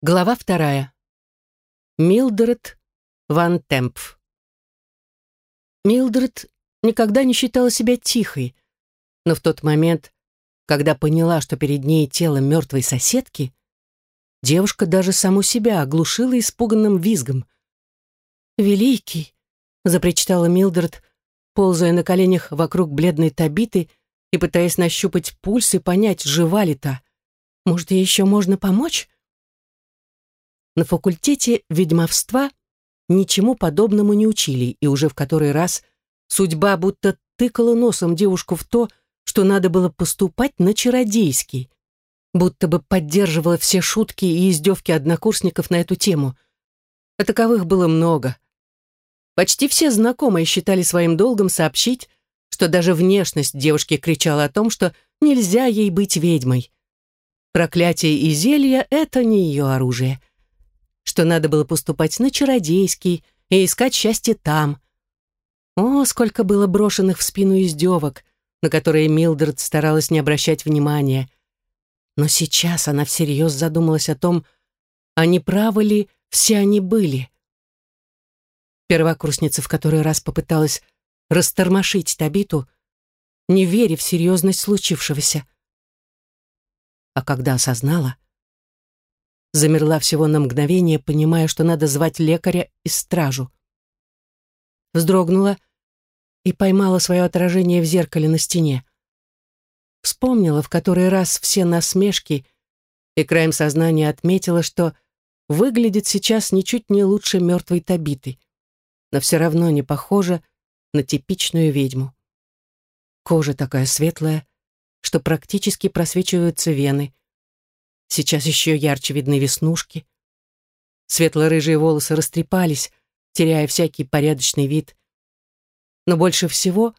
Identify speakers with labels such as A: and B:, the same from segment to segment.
A: Глава вторая. Милдред Ван Темпф. Милдред никогда не считала себя тихой, но в тот момент, когда поняла, что перед ней тело мертвой соседки, девушка даже саму себя оглушила испуганным визгом. «Великий!» — запричитала Милдред, ползая на коленях вокруг бледной Табиты и пытаясь нащупать пульс и понять, жива ли та. «Может, ей еще можно помочь?» На факультете ведьмовства ничему подобному не учили, и уже в который раз судьба будто тыкала носом девушку в то, что надо было поступать на чародейский, будто бы поддерживала все шутки и издевки однокурсников на эту тему. А таковых было много. Почти все знакомые считали своим долгом сообщить, что даже внешность девушки кричала о том, что нельзя ей быть ведьмой. Проклятие и зелья — это не ее оружие что надо было поступать на чародейский и искать счастье там. О, сколько было брошенных в спину издевок, на которые Милдред старалась не обращать внимания. Но сейчас она всерьез задумалась о том, а не правы ли все они были. Первокурсница в который раз попыталась растормошить Табиту, не веря в серьезность случившегося. А когда осознала — замерла всего на мгновение, понимая, что надо звать лекаря и стражу. Вздрогнула и поймала свое отражение в зеркале на стене. Вспомнила в который раз все насмешки и краем сознания отметила, что выглядит сейчас ничуть не лучше мертвой Табиты, но все равно не похожа на типичную ведьму. Кожа такая светлая, что практически просвечиваются вены, Сейчас еще ярче видны веснушки. Светло-рыжие волосы растрепались, теряя всякий порядочный вид. Но больше всего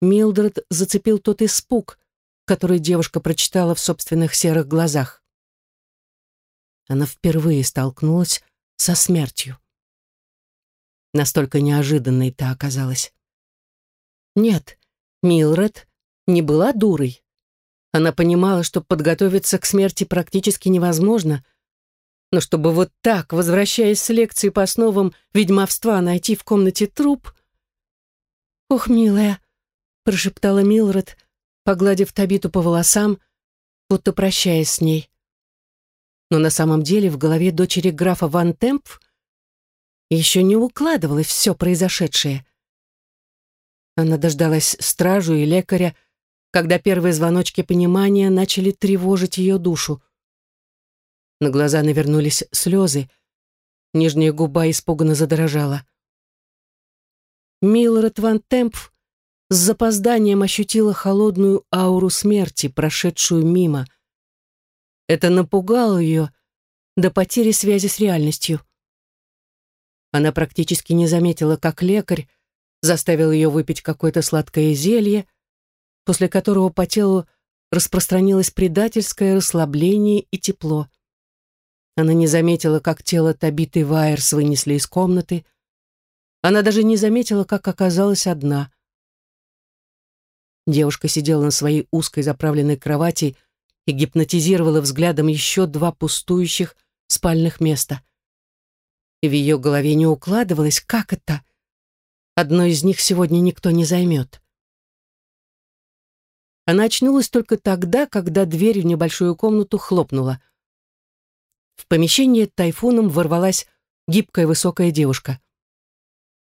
A: Милдред зацепил тот испуг, который девушка прочитала в собственных серых глазах. Она впервые столкнулась со смертью. Настолько неожиданной та оказалась. Нет, Милред не была дурой. Она понимала, что подготовиться к смерти практически невозможно, но чтобы вот так, возвращаясь с лекции по основам ведьмовства, найти в комнате труп... «Ох, милая!» — прошептала Милред, погладив Табиту по волосам, будто прощаясь с ней. Но на самом деле в голове дочери графа Ван Темп еще не укладывалось все произошедшее. Она дождалась стражу и лекаря, когда первые звоночки понимания начали тревожить ее душу. На глаза навернулись слезы, нижняя губа испуганно задрожала. Милред Ван Темпф с запозданием ощутила холодную ауру смерти, прошедшую мимо. Это напугало ее до потери связи с реальностью. Она практически не заметила, как лекарь заставил ее выпить какое-то сладкое зелье, после которого по телу распространилось предательское расслабление и тепло. Она не заметила, как тело Табиты Вайерс вынесли из комнаты. Она даже не заметила, как оказалась одна. Девушка сидела на своей узкой заправленной кровати и гипнотизировала взглядом еще два пустующих спальных места. И в ее голове не укладывалось, как это? Одно из них сегодня никто не займет. Она очнулась только тогда, когда дверь в небольшую комнату хлопнула. В помещение тайфуном ворвалась гибкая высокая девушка.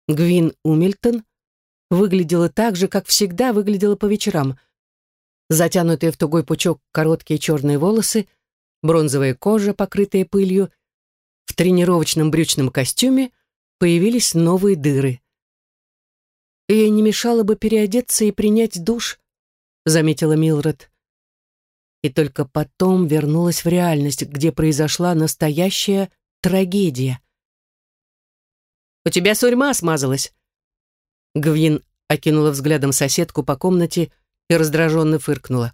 A: Гвин Умильтон выглядела так же, как всегда выглядела по вечерам. Затянутые в тугой пучок короткие черные волосы, бронзовая кожа, покрытая пылью. В тренировочном брючном костюме появились новые дыры. Ей не мешало бы переодеться и принять душ, заметила Милред. И только потом вернулась в реальность, где произошла настоящая трагедия. «У тебя сурьма смазалась!» Гвин окинула взглядом соседку по комнате и раздраженно фыркнула.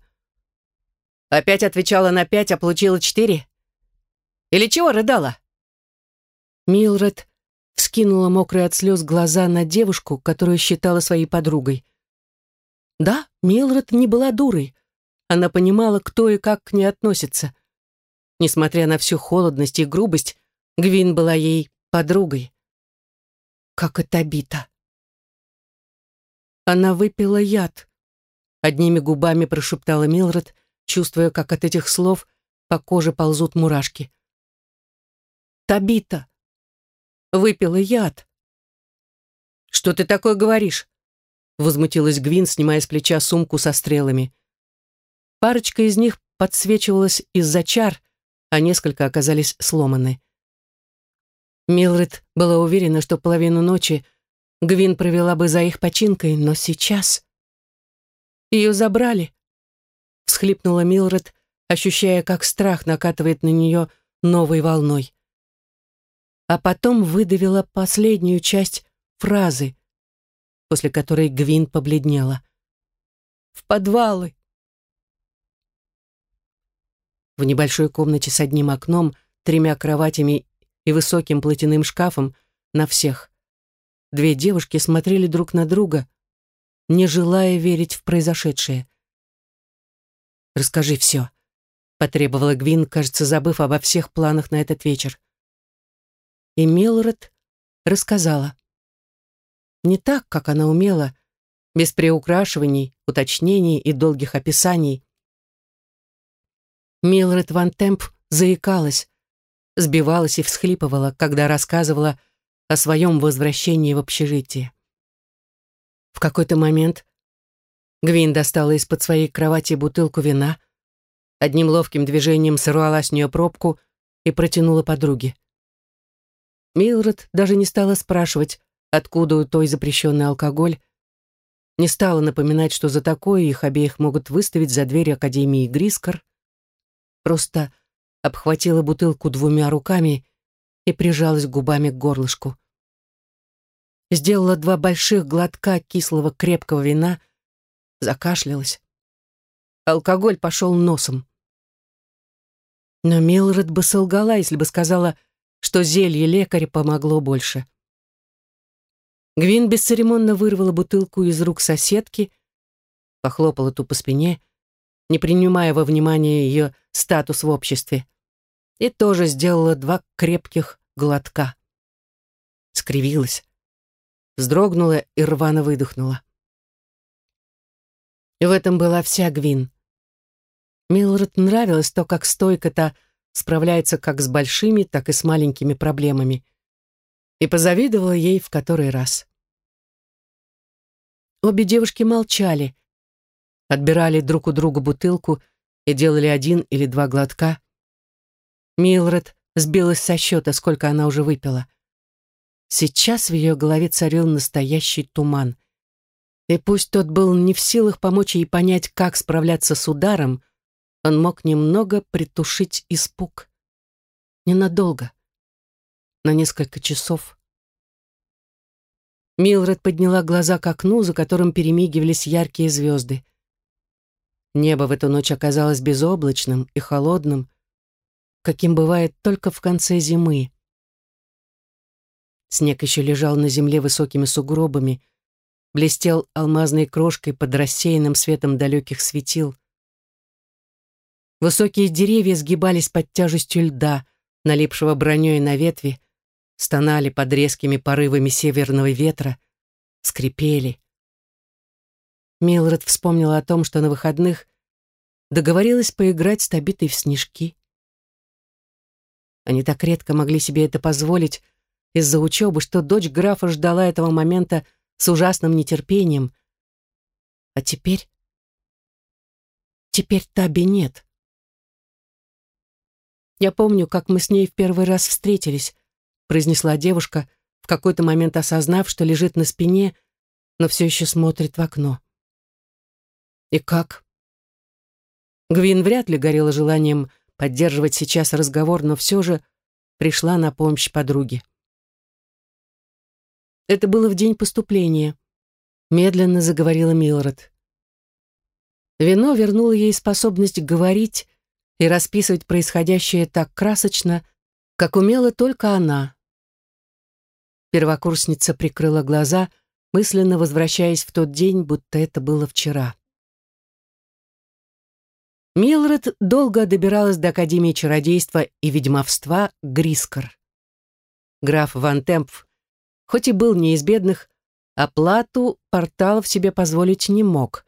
A: «Опять отвечала на пять, а получила четыре? Или чего рыдала?» Милред вскинула мокрые от слез глаза на девушку, которую считала своей подругой. Да, Милред не была дурой. Она понимала, кто и как к ней относится. Несмотря на всю холодность и грубость, Гвин была ей подругой. Как это бита. Она выпила яд. Одними губами прошептала Милред, чувствуя, как от этих слов по коже ползут мурашки. Табита. Выпила яд. «Что ты такое говоришь?» Возмутилась Гвин, снимая с плеча сумку со стрелами. Парочка из них подсвечивалась из-за чар, а несколько оказались сломаны. Милред была уверена, что половину ночи Гвин провела бы за их починкой, но сейчас... Ее забрали. Всхлипнула Милред, ощущая, как страх накатывает на нее новой волной. А потом выдавила последнюю часть фразы, после которой Гвин побледнела. «В подвалы!» В небольшой комнате с одним окном, тремя кроватями и высоким платяным шкафом на всех. Две девушки смотрели друг на друга, не желая верить в произошедшее. «Расскажи все», — потребовала Гвин, кажется, забыв обо всех планах на этот вечер. И Милред рассказала. Не так, как она умела, без приукрашиваний, уточнений и долгих описаний. Милред Ван Темп заикалась, сбивалась и всхлипывала, когда рассказывала о своем возвращении в общежитие. В какой-то момент Гвин достала из-под своей кровати бутылку вина, одним ловким движением сорвала с нее пробку и протянула подруге. Милред даже не стала спрашивать, откуда у той запрещенный алкоголь, не стала напоминать, что за такое их обеих могут выставить за дверь Академии Грискор, просто обхватила бутылку двумя руками и прижалась губами к горлышку. Сделала два больших глотка кислого крепкого вина, закашлялась. Алкоголь пошел носом. Но Милред бы солгала, если бы сказала, что зелье лекаря помогло больше. Гвин бесцеремонно вырвала бутылку из рук соседки, похлопала ту по спине, не принимая во внимание ее статус в обществе и тоже сделала два крепких глотка. Скривилась, вздрогнула и рвано выдохнула. И в этом была вся Гвин. Милред нравилось то, как стойко-то справляется как с большими, так и с маленькими проблемами. И позавидовала ей в который раз. Обе девушки молчали, отбирали друг у друга бутылку и делали один или два глотка. Милред сбилась со счета, сколько она уже выпила. Сейчас в ее голове царил настоящий туман. И пусть тот был не в силах помочь ей понять, как справляться с ударом, он мог немного притушить испуг. Ненадолго. На несколько часов. Милред подняла глаза к окну, за которым перемигивались яркие звезды. Небо в эту ночь оказалось безоблачным и холодным, каким бывает только в конце зимы. Снег еще лежал на земле высокими сугробами, блестел алмазной крошкой под рассеянным светом далеких светил. Высокие деревья сгибались под тяжестью льда, налипшего броней на ветви, стонали под резкими порывами северного ветра, скрипели. Милред вспомнила о том, что на выходных договорилась поиграть с Табитой в снежки. Они так редко могли себе это позволить из-за учебы, что дочь графа ждала этого момента с ужасным нетерпением. А теперь... Теперь Таби нет. «Я помню, как мы с ней в первый раз встретились», произнесла девушка, в какой-то момент осознав, что лежит на спине, но все еще смотрит в окно. «И как?» Гвин вряд ли горела желанием поддерживать сейчас разговор, но все же пришла на помощь подруге. Это было в день поступления. Медленно заговорила Милред. Вино вернуло ей способность говорить и расписывать происходящее так красочно, как умела только она. Первокурсница прикрыла глаза, мысленно возвращаясь в тот день, будто это было вчера. Милред долго добиралась до Академии чародейства и ведьмовства Грискор. Граф Ван Темпф, хоть и был не из бедных, оплату портал в себе позволить не мог.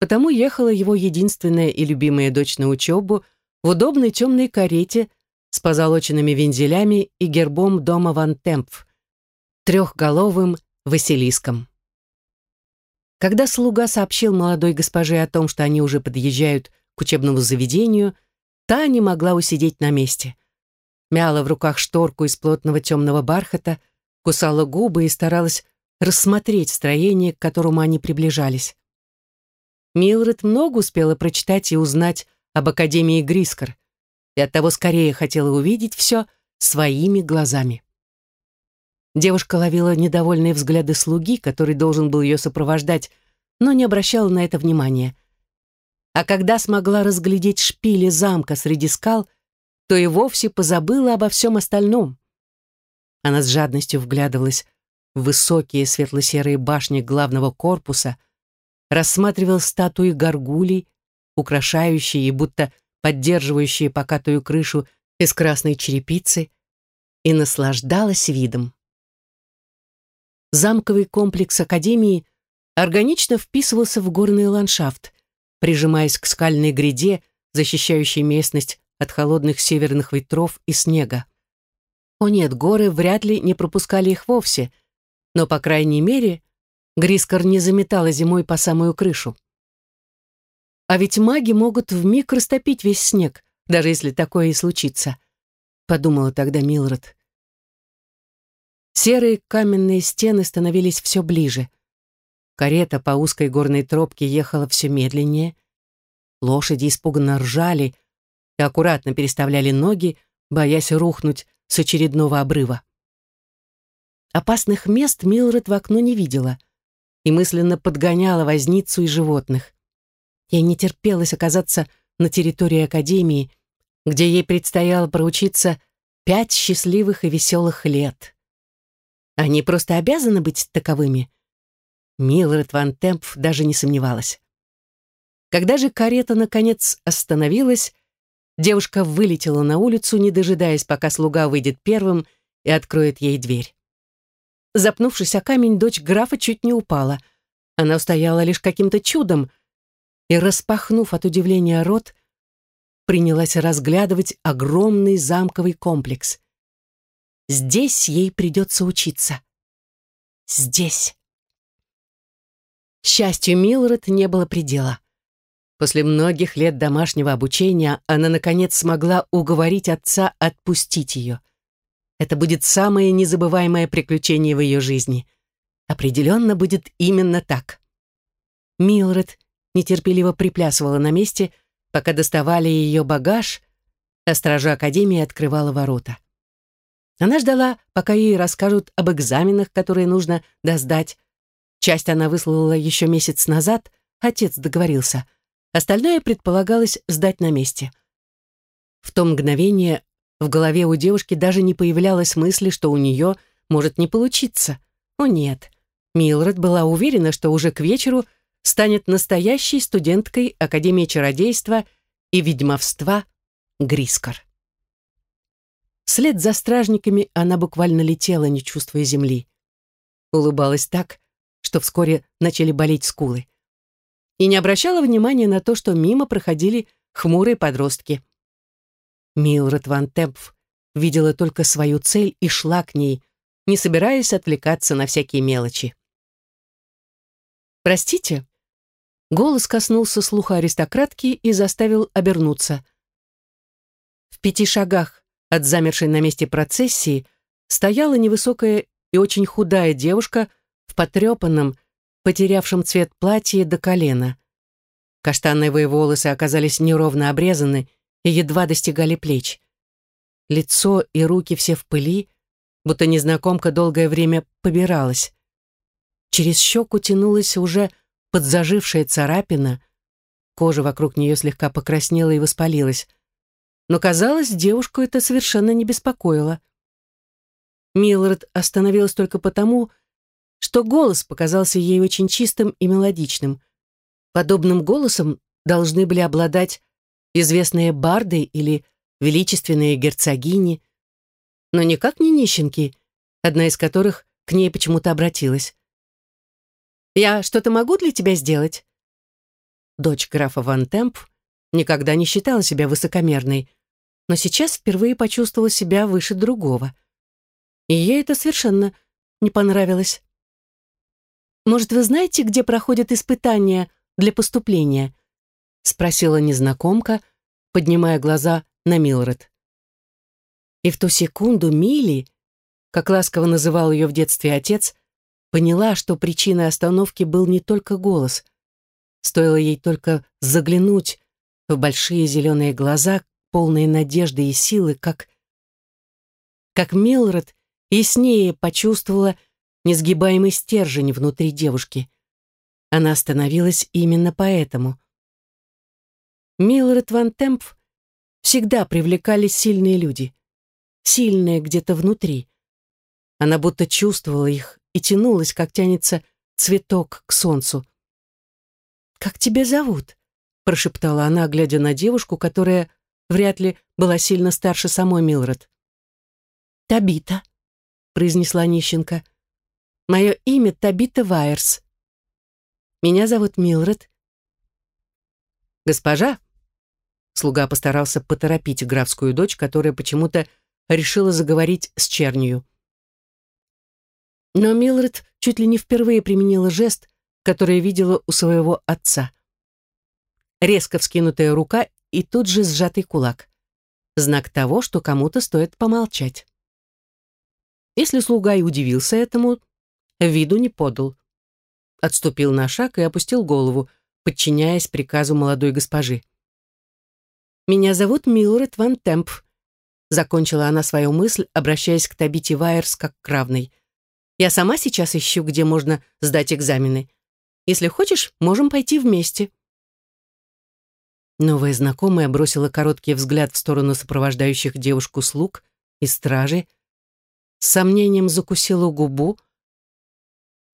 A: Потому ехала его единственная и любимая дочь на учебу в удобной темной карете с позолоченными вензелями и гербом дома Ван Темпф, трехголовым Василиском. Когда слуга сообщил молодой госпоже о том, что они уже подъезжают к учебному заведению, та не могла усидеть на месте. Мяла в руках шторку из плотного темного бархата, кусала губы и старалась рассмотреть строение, к которому они приближались. Милред много успела прочитать и узнать об Академии Грискор, и оттого скорее хотела увидеть все своими глазами. Девушка ловила недовольные взгляды слуги, который должен был ее сопровождать, но не обращала на это внимания. А когда смогла разглядеть шпили замка среди скал, то и вовсе позабыла обо всем остальном. Она с жадностью вглядывалась в высокие светло-серые башни главного корпуса, рассматривал статуи горгулей, украшающие и будто поддерживающие покатую крышу из красной черепицы, и наслаждалась видом. Замковый комплекс Академии органично вписывался в горный ландшафт, прижимаясь к скальной гряде, защищающей местность от холодных северных ветров и снега. О нет, горы вряд ли не пропускали их вовсе, но, по крайней мере, Грискор не заметала зимой по самую крышу. А ведь маги могут вмиг растопить весь снег, даже если такое и случится, подумала тогда Милред. Серые каменные стены становились все ближе. Карета по узкой горной тропке ехала все медленнее. Лошади испуганно ржали и аккуратно переставляли ноги, боясь рухнуть с очередного обрыва. Опасных мест Милред в окно не видела и мысленно подгоняла возницу и животных. Ей не терпелось оказаться на территории Академии, где ей предстояло проучиться пять счастливых и веселых лет. Они просто обязаны быть таковыми. Милред Ван Темпф даже не сомневалась. Когда же карета, наконец, остановилась, девушка вылетела на улицу, не дожидаясь, пока слуга выйдет первым и откроет ей дверь. Запнувшись о камень, дочь графа чуть не упала. Она устояла лишь каким-то чудом и, распахнув от удивления рот, принялась разглядывать огромный замковый комплекс. Здесь ей придется учиться. Здесь. Счастью Милред не было предела. После многих лет домашнего обучения она, наконец, смогла уговорить отца отпустить ее. Это будет самое незабываемое приключение в ее жизни. Определенно будет именно так. Милред нетерпеливо приплясывала на месте, пока доставали ее багаж, а стража Академии открывала ворота. Она ждала, пока ей расскажут об экзаменах, которые нужно доздать. Часть она выслала еще месяц назад, отец договорился. Остальное предполагалось сдать на месте. В то мгновение в голове у девушки даже не появлялось мысли, что у нее может не получиться. О нет, Милред была уверена, что уже к вечеру станет настоящей студенткой Академии чародейства и ведьмовства Грискор. Вслед за стражниками она буквально летела, не чувствуя земли. Улыбалась так, что вскоре начали болеть скулы. И не обращала внимания на то, что мимо проходили хмурые подростки. Милред Ван Темпф видела только свою цель и шла к ней, не собираясь отвлекаться на всякие мелочи. «Простите?» Голос коснулся слуха аристократки и заставил обернуться. В пяти шагах от замершей на месте процессии стояла невысокая и очень худая девушка в потрепанном, потерявшем цвет платье до колена. Каштановые волосы оказались неровно обрезаны и едва достигали плеч. Лицо и руки все в пыли, будто незнакомка долгое время побиралась. Через щеку тянулась уже подзажившая царапина, кожа вокруг нее слегка покраснела и воспалилась но, казалось, девушку это совершенно не беспокоило. Милред остановилась только потому, что голос показался ей очень чистым и мелодичным. Подобным голосом должны были обладать известные барды или величественные герцогини, но никак не нищенки, одна из которых к ней почему-то обратилась. «Я что-то могу для тебя сделать?» Дочь графа Ван Темп никогда не считала себя высокомерной, но сейчас впервые почувствовала себя выше другого. И ей это совершенно не понравилось. «Может, вы знаете, где проходят испытания для поступления?» спросила незнакомка, поднимая глаза на Милред. И в ту секунду Мили, как ласково называл ее в детстве отец, поняла, что причиной остановки был не только голос. Стоило ей только заглянуть в большие зеленые глаза, полные надежды и силы, как... Как Милред яснее почувствовала несгибаемый стержень внутри девушки. Она остановилась именно поэтому. Милред Ван Темп всегда привлекали сильные люди. Сильные где-то внутри. Она будто чувствовала их и тянулась, как тянется цветок к солнцу. «Как тебя зовут?» — прошептала она, глядя на девушку, которая вряд ли была сильно старше самой Милред. «Табита», — произнесла нищенка. «Мое имя Табита Вайерс. Меня зовут Милред». «Госпожа?» Слуга постарался поторопить графскую дочь, которая почему-то решила заговорить с чернью. Но Милред чуть ли не впервые применила жест, который видела у своего отца. Резко вскинутая рука и тут же сжатый кулак. Знак того, что кому-то стоит помолчать. Если слуга и удивился этому, виду не подал. Отступил на шаг и опустил голову, подчиняясь приказу молодой госпожи. «Меня зовут Милред Ван Темп», — закончила она свою мысль, обращаясь к Табите Вайерс как к равной. «Я сама сейчас ищу, где можно сдать экзамены. Если хочешь, можем пойти вместе». Новая знакомая бросила короткий взгляд в сторону сопровождающих девушку слуг и стражи, с сомнением закусила губу.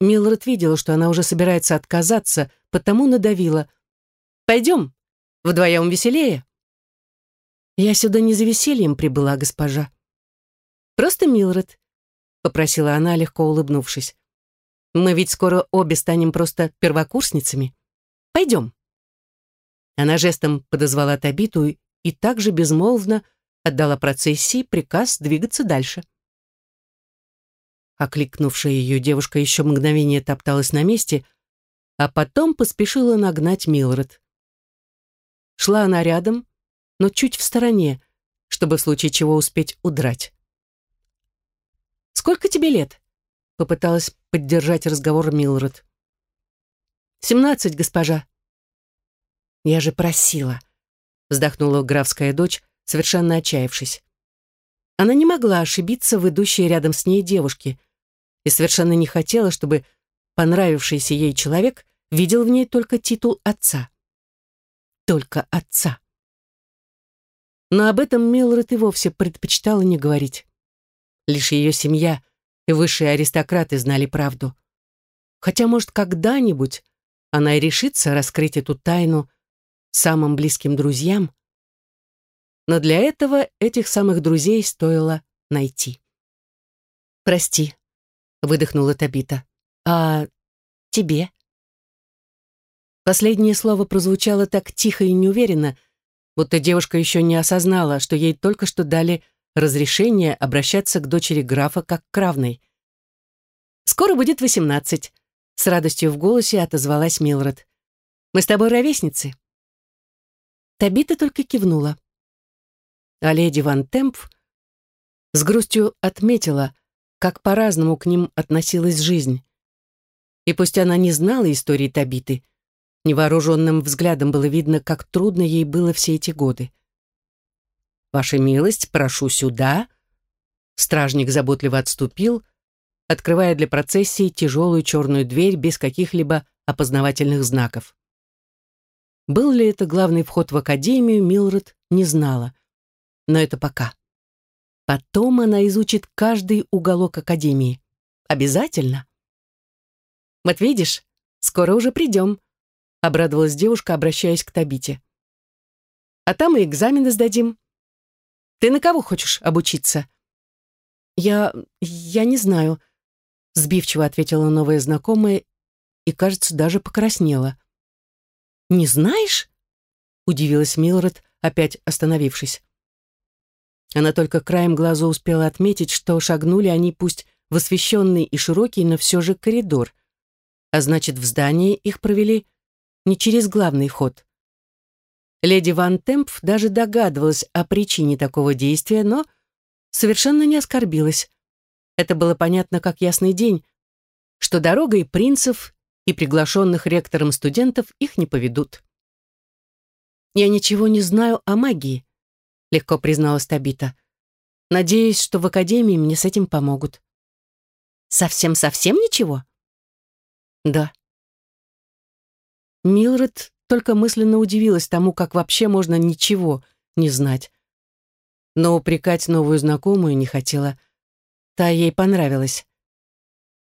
A: Милред видела, что она уже собирается отказаться, потому надавила. «Пойдем, вдвоем веселее». «Я сюда не за весельем прибыла, госпожа». «Просто Милред», — попросила она, легко улыбнувшись. «Мы ведь скоро обе станем просто первокурсницами. Пойдем». Она жестом подозвала Табиту и также безмолвно отдала процессии приказ двигаться дальше. Окликнувшая ее девушка еще мгновение топталась на месте, а потом поспешила нагнать Милред. Шла она рядом, но чуть в стороне, чтобы в случае чего успеть удрать. «Сколько тебе лет?» — попыталась поддержать разговор Милред. «Семнадцать, госпожа». «Я же просила», — вздохнула графская дочь, совершенно отчаявшись. Она не могла ошибиться в идущей рядом с ней девушке и совершенно не хотела, чтобы понравившийся ей человек видел в ней только титул отца. Только отца. Но об этом Милред и вовсе предпочитала не говорить. Лишь ее семья и высшие аристократы знали правду. Хотя, может, когда-нибудь она и решится раскрыть эту тайну самым близким друзьям. Но для этого этих самых друзей стоило найти. «Прости», — выдохнула Табита. «А тебе?» Последнее слово прозвучало так тихо и неуверенно, будто девушка еще не осознала, что ей только что дали разрешение обращаться к дочери графа как к равной. «Скоро будет восемнадцать», — с радостью в голосе отозвалась Милред. «Мы с тобой ровесницы». Табита только кивнула. А леди Ван Темп с грустью отметила, как по-разному к ним относилась жизнь. И пусть она не знала истории Табиты, — Невооруженным взглядом было видно, как трудно ей было все эти годы. «Ваша милость, прошу сюда». Стражник заботливо отступил, открывая для процессии тяжелую черную дверь без каких-либо опознавательных знаков. Был ли это главный вход в академию, Милред не знала. Но это пока. Потом она изучит каждый уголок академии. Обязательно. Вот видишь, скоро уже придем, обрадовалась девушка, обращаясь к Табите. А там и экзамены сдадим. Ты на кого хочешь обучиться?» «Я... я не знаю», — сбивчиво ответила новая знакомая и, кажется, даже покраснела. «Не знаешь?» — удивилась Милред, опять остановившись. Она только краем глаза успела отметить, что шагнули они пусть в освещенный и широкий, но все же коридор. А значит, в здании их провели не через главный ход. Леди Ван Темп даже догадывалась о причине такого действия, но совершенно не оскорбилась. Это было понятно как ясный день, что дорогой принцев и приглашенных ректором студентов их не поведут. «Я ничего не знаю о магии», — легко призналась Табита. «Надеюсь, что в академии мне с этим помогут». «Совсем-совсем ничего?» «Да». Милред только мысленно удивилась тому, как вообще можно ничего не знать. Но упрекать новую знакомую не хотела. Та ей понравилась.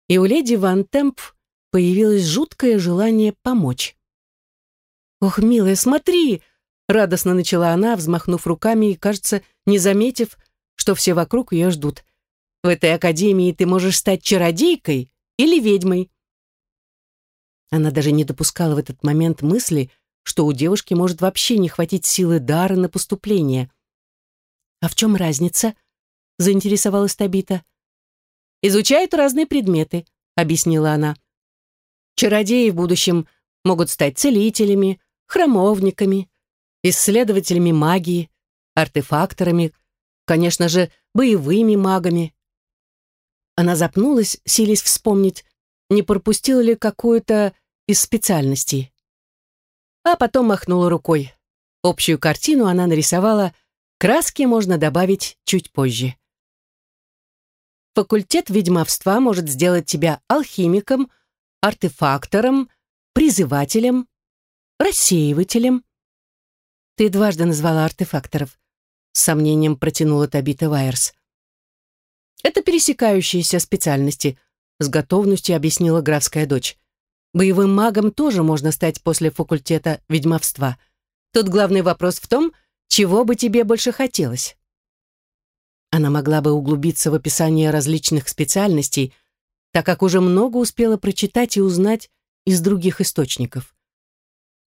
A: И у леди Ван Темп появилось жуткое желание помочь. «Ох, милая, смотри!» — радостно начала она, взмахнув руками и, кажется, не заметив, что все вокруг ее ждут. «В этой академии ты можешь стать чародейкой или ведьмой. Она даже не допускала в этот момент мысли, что у девушки может вообще не хватить силы дара на поступление. «А в чем разница?» — заинтересовалась Табита. «Изучают разные предметы», — объяснила она. «Чародеи в будущем могут стать целителями, храмовниками, исследователями магии, артефакторами, конечно же, боевыми магами». Она запнулась, силясь вспомнить, не пропустила ли какую-то из специальностей. А потом махнула рукой. Общую картину она нарисовала, краски можно добавить чуть позже. Факультет ведьмовства может сделать тебя алхимиком, артефактором, призывателем, рассеивателем. Ты дважды назвала артефакторов. С сомнением протянула Табита Вайерс. Это пересекающиеся специальности, с готовностью объяснила графская дочь. Боевым магом тоже можно стать после факультета ведьмовства. Тут главный вопрос в том, чего бы тебе больше хотелось. Она могла бы углубиться в описание различных специальностей, так как уже много успела прочитать и узнать из других источников.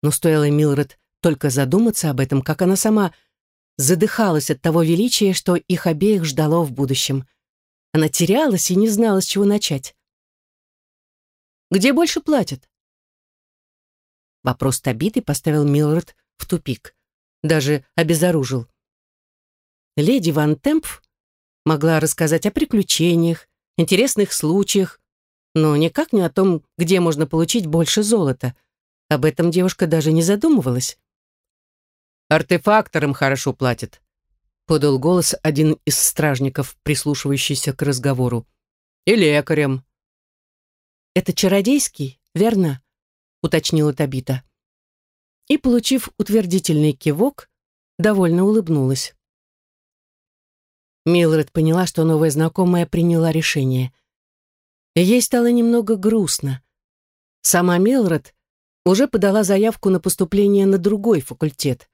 A: Но стоило Милред только задуматься об этом, как она сама задыхалась от того величия, что их обеих ждало в будущем – она терялась и не знала, с чего начать. «Где больше платят?» Вопрос Табиты поставил Милред в тупик. Даже обезоружил. Леди Ван Темп могла рассказать о приключениях, интересных случаях, но никак не о том, где можно получить больше золота. Об этом девушка даже не задумывалась. «Артефакторам хорошо платят», подал голос один из стражников, прислушивающийся к разговору. «И лекарем». «Это чародейский, верно?» — уточнила Табита. И, получив утвердительный кивок, довольно улыбнулась. Милред поняла, что новая знакомая приняла решение. ей стало немного грустно. Сама Милред уже подала заявку на поступление на другой факультет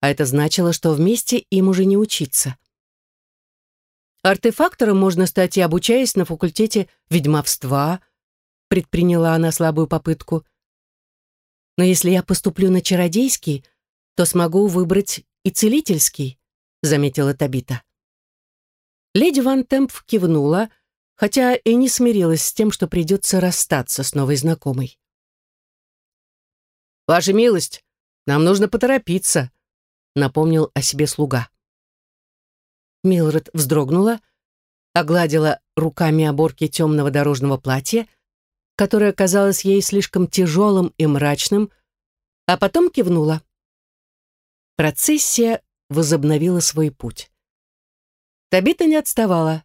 A: а это значило, что вместе им уже не учиться. Артефактором можно стать и обучаясь на факультете ведьмовства, предприняла она слабую попытку. Но если я поступлю на чародейский, то смогу выбрать и целительский, заметила Табита. Леди Ван Темп кивнула, хотя и не смирилась с тем, что придется расстаться с новой знакомой. «Ваша милость, нам нужно поторопиться», напомнил о себе слуга. Милред вздрогнула, огладила руками оборки темного дорожного платья, которое казалось ей слишком тяжелым и мрачным, а потом кивнула. Процессия возобновила свой путь. Табита не отставала.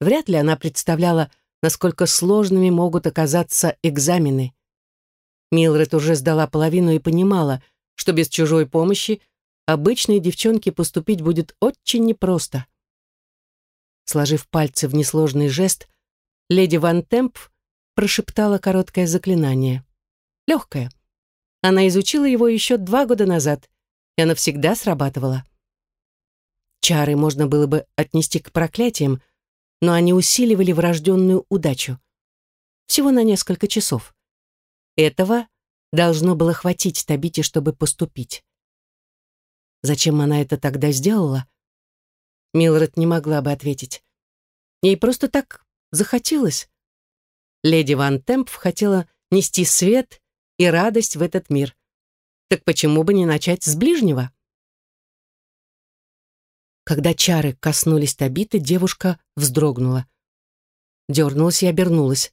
A: Вряд ли она представляла, насколько сложными могут оказаться экзамены. Милред уже сдала половину и понимала — что без чужой помощи обычной девчонке поступить будет очень непросто. Сложив пальцы в несложный жест, леди Ван Темп прошептала короткое заклинание. Легкое. Она изучила его еще два года назад и она всегда срабатывала. Чары можно было бы отнести к проклятиям, но они усиливали врожденную удачу. Всего на несколько часов. Этого должно было хватить Табите, чтобы поступить. Зачем она это тогда сделала? Милред не могла бы ответить. Ей просто так захотелось. Леди Ван Темп хотела нести свет и радость в этот мир. Так почему бы не начать с ближнего? Когда чары коснулись Табиты, девушка вздрогнула. Дернулась и обернулась.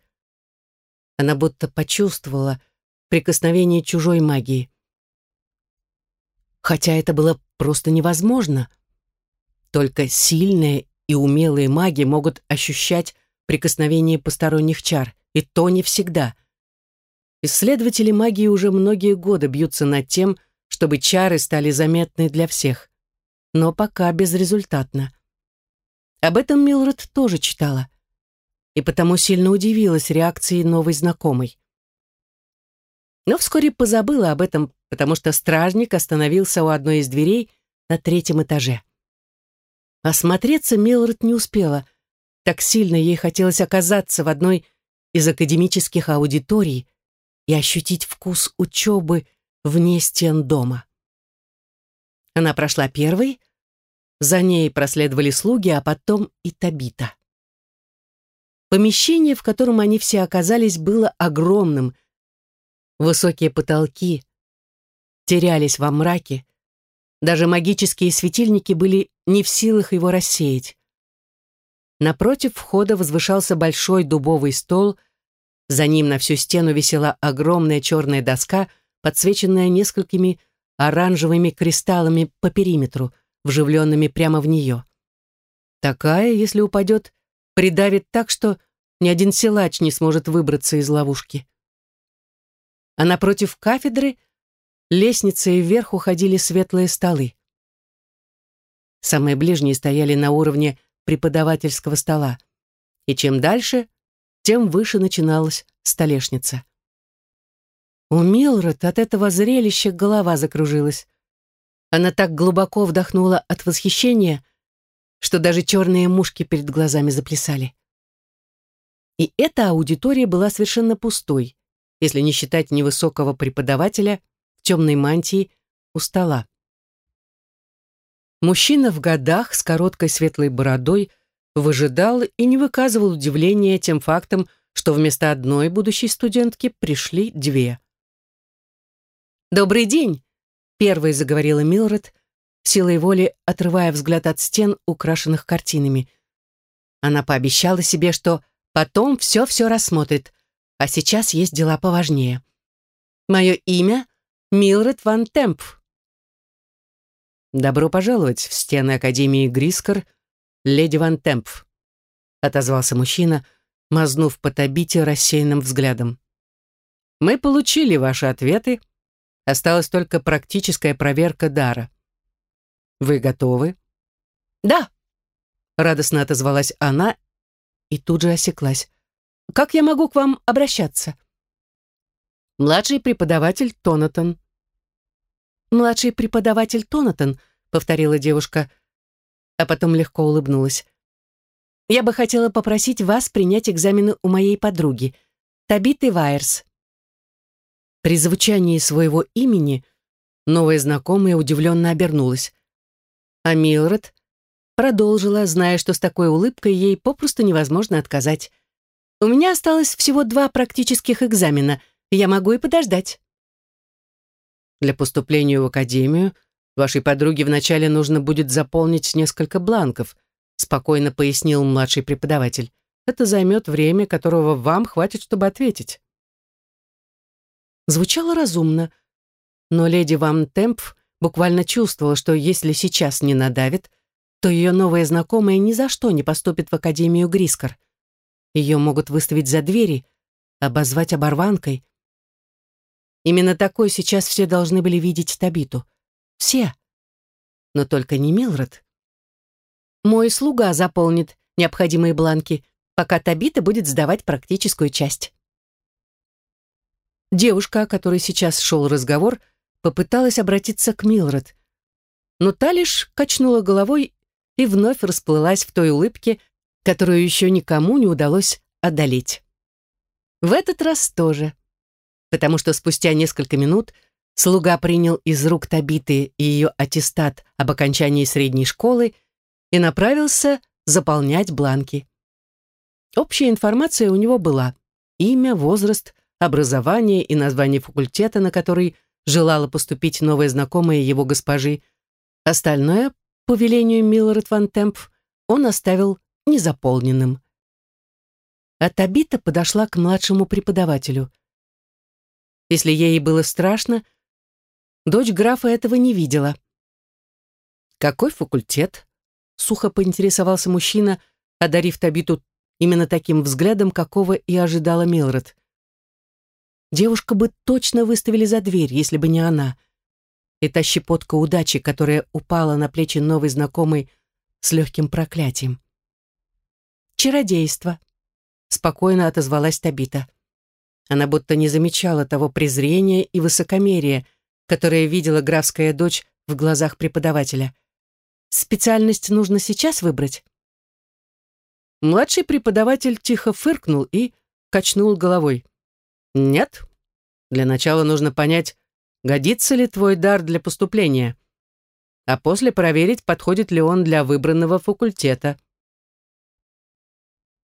A: Она будто почувствовала прикосновение чужой магии. Хотя это было просто невозможно. Только сильные и умелые маги могут ощущать прикосновение посторонних чар, и то не всегда. Исследователи магии уже многие годы бьются над тем, чтобы чары стали заметны для всех но пока безрезультатно. Об этом Милред тоже читала, и потому сильно удивилась реакции новой знакомой. Но вскоре позабыла об этом, потому что стражник остановился у одной из дверей на третьем этаже. Осмотреться Милред не успела, так сильно ей хотелось оказаться в одной из академических аудиторий и ощутить вкус учебы вне стен дома. Она прошла первой, за ней проследовали слуги, а потом и Табита. Помещение, в котором они все оказались, было огромным. Высокие потолки терялись во мраке. Даже магические светильники были не в силах его рассеять. Напротив входа возвышался большой дубовый стол, за ним на всю стену висела огромная черная доска, подсвеченная несколькими оранжевыми кристаллами по периметру, вживленными прямо в нее. Такая, если упадет, придавит так, что ни один силач не сможет выбраться из ловушки. А напротив кафедры лестницей вверх уходили светлые столы. Самые ближние стояли на уровне преподавательского стола, и чем дальше, тем выше начиналась столешница. У Милред от этого зрелища голова закружилась. Она так глубоко вдохнула от восхищения, что даже черные мушки перед глазами заплясали. И эта аудитория была совершенно пустой, если не считать невысокого преподавателя в темной мантии у стола. Мужчина в годах с короткой светлой бородой выжидал и не выказывал удивления тем фактом, что вместо одной будущей студентки пришли две. «Добрый день!» — первой заговорила Милред, силой воли отрывая взгляд от стен, украшенных картинами. Она пообещала себе, что потом все-все рассмотрит, а сейчас есть дела поважнее. «Мое имя — Милред Ван Темп». «Добро пожаловать в стены Академии Грискор, леди Ван Темп», — отозвался мужчина, мазнув по Табите рассеянным взглядом. «Мы получили ваши ответы», — Осталась только практическая проверка дара. Вы готовы? Да, радостно отозвалась она и тут же осеклась. Как я могу к вам обращаться? Младший преподаватель Тонатон. Младший преподаватель Тонатон, повторила девушка, а потом легко улыбнулась. Я бы хотела попросить вас принять экзамены у моей подруги, Табиты Вайерс. При звучании своего имени новая знакомая удивленно обернулась. А Милред продолжила, зная, что с такой улыбкой ей попросту невозможно отказать. «У меня осталось всего два практических экзамена. Я могу и подождать». Для поступления в академию вашей подруге вначале нужно будет заполнить несколько бланков, спокойно пояснил младший преподаватель. Это займет время, которого вам хватит, чтобы ответить звучало разумно, но леди Ван Темп буквально чувствовала, что если сейчас не надавит, то ее новая знакомая ни за что не поступит в Академию Грискор. Ее могут выставить за двери, обозвать оборванкой. Именно такой сейчас все должны были видеть Табиту. Все. Но только не Милред. Мой слуга заполнит необходимые бланки, пока Табита будет сдавать практическую часть. Девушка, о которой сейчас шел разговор, попыталась обратиться к Милред, но та лишь качнула головой и вновь расплылась в той улыбке, которую еще никому не удалось одолеть. В этот раз тоже, потому что спустя несколько минут слуга принял из рук Табиты ее аттестат об окончании средней школы и направился заполнять бланки. Общая информация у него была. Имя, возраст, образование и название факультета, на который желала поступить новая знакомая его госпожи. Остальное, по велению Миллард Ван Темп, он оставил незаполненным. А Табита подошла к младшему преподавателю. Если ей было страшно, дочь графа этого не видела. «Какой факультет?» — сухо поинтересовался мужчина, одарив Табиту именно таким взглядом, какого и ожидала Милред. Девушка бы точно выставили за дверь, если бы не она. И та щепотка удачи, которая упала на плечи новой знакомой с легким проклятием. «Чародейство», — спокойно отозвалась Табита. Она будто не замечала того презрения и высокомерия, которое видела графская дочь в глазах преподавателя. «Специальность нужно сейчас выбрать?» Младший преподаватель тихо фыркнул и качнул головой. Нет. Для начала нужно понять, годится ли твой дар для поступления, а после проверить, подходит ли он для выбранного факультета.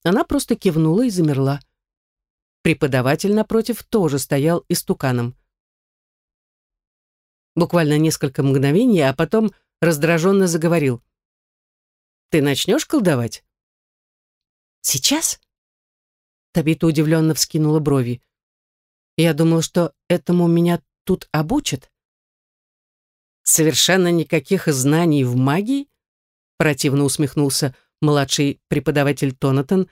A: Она просто кивнула и замерла. Преподаватель, напротив, тоже стоял истуканом. Буквально несколько мгновений, а потом раздраженно заговорил. «Ты начнешь колдовать?» «Сейчас?» Табита удивленно вскинула брови. Я думал, что этому меня тут обучат. Совершенно никаких знаний в магии? Противно усмехнулся младший преподаватель Тонатон,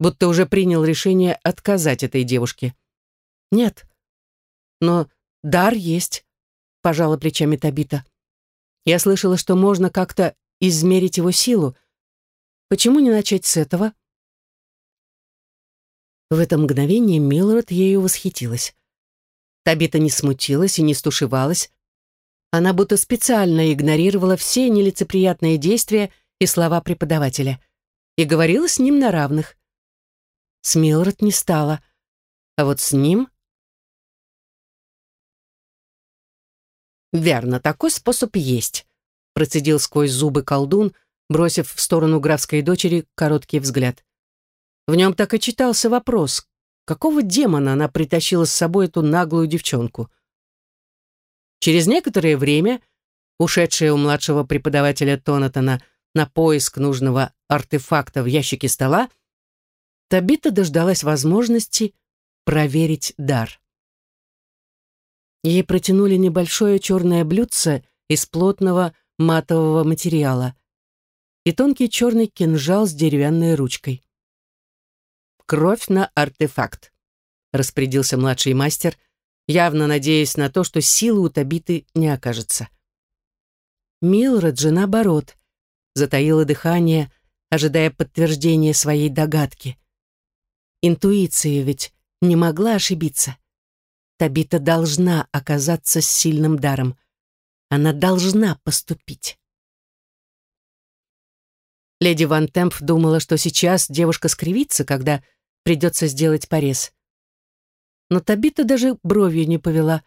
A: будто уже принял решение отказать этой девушке. Нет, но дар есть, пожала плечами Табита. Я слышала, что можно как-то измерить его силу. Почему не начать с этого? В это мгновение Милред ею восхитилась. Табита не смутилась и не стушевалась. Она будто специально игнорировала все нелицеприятные действия и слова преподавателя и говорила с ним на равных. С Милред не стала, а вот с ним... «Верно, такой способ есть», — процедил сквозь зубы колдун, бросив в сторону графской дочери короткий взгляд. В нем так и читался вопрос, какого демона она притащила с собой эту наглую девчонку. Через некоторое время, ушедшая у младшего преподавателя Тонатона на поиск нужного артефакта в ящике стола, Табита дождалась возможности проверить дар. Ей протянули небольшое черное блюдце из плотного матового материала и тонкий черный кинжал с деревянной ручкой кровь на артефакт», — распорядился младший мастер, явно надеясь на то, что силы у Табиты не окажется. Милред же, наоборот, затаила дыхание, ожидая подтверждения своей догадки. Интуиция ведь не могла ошибиться. Табита должна оказаться с сильным даром. Она должна поступить. Леди Ван Темп думала, что сейчас девушка скривится, когда придется сделать порез. Но Табита даже бровью не повела,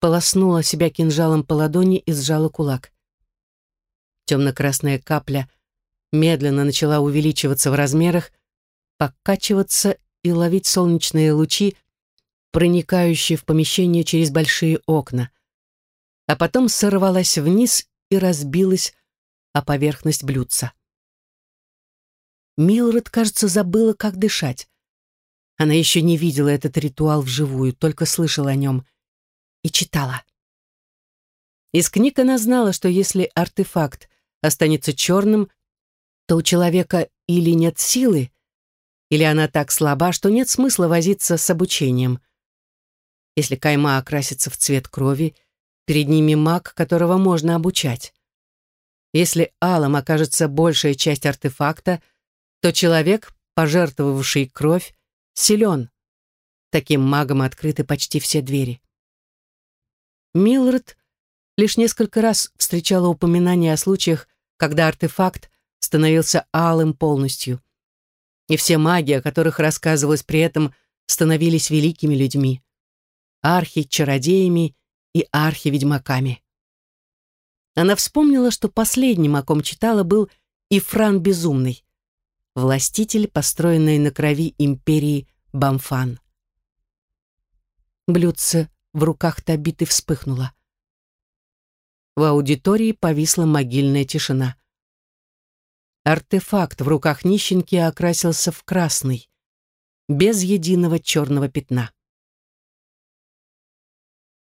A: полоснула себя кинжалом по ладони и сжала кулак. Темно-красная капля медленно начала увеличиваться в размерах, покачиваться и ловить солнечные лучи, проникающие в помещение через большие окна, а потом сорвалась вниз и разбилась о поверхность блюдца. Милред, кажется, забыла, как дышать. Она еще не видела этот ритуал вживую, только слышала о нем и читала. Из книг она знала, что если артефакт останется черным, то у человека или нет силы, или она так слаба, что нет смысла возиться с обучением. Если кайма окрасится в цвет крови, перед ними маг, которого можно обучать. Если алым окажется большая часть артефакта — то человек, пожертвовавший кровь, силен. Таким магом открыты почти все двери. Милред лишь несколько раз встречала упоминания о случаях, когда артефакт становился алым полностью. И все маги, о которых рассказывалось при этом, становились великими людьми. Архи-чародеями и архи-ведьмаками. Она вспомнила, что последним, о ком читала, был Ифран Безумный, властитель, построенной на крови империи Бамфан. Блюдце в руках Табиты вспыхнуло. В аудитории повисла могильная тишина. Артефакт в руках нищенки окрасился в красный, без единого черного пятна.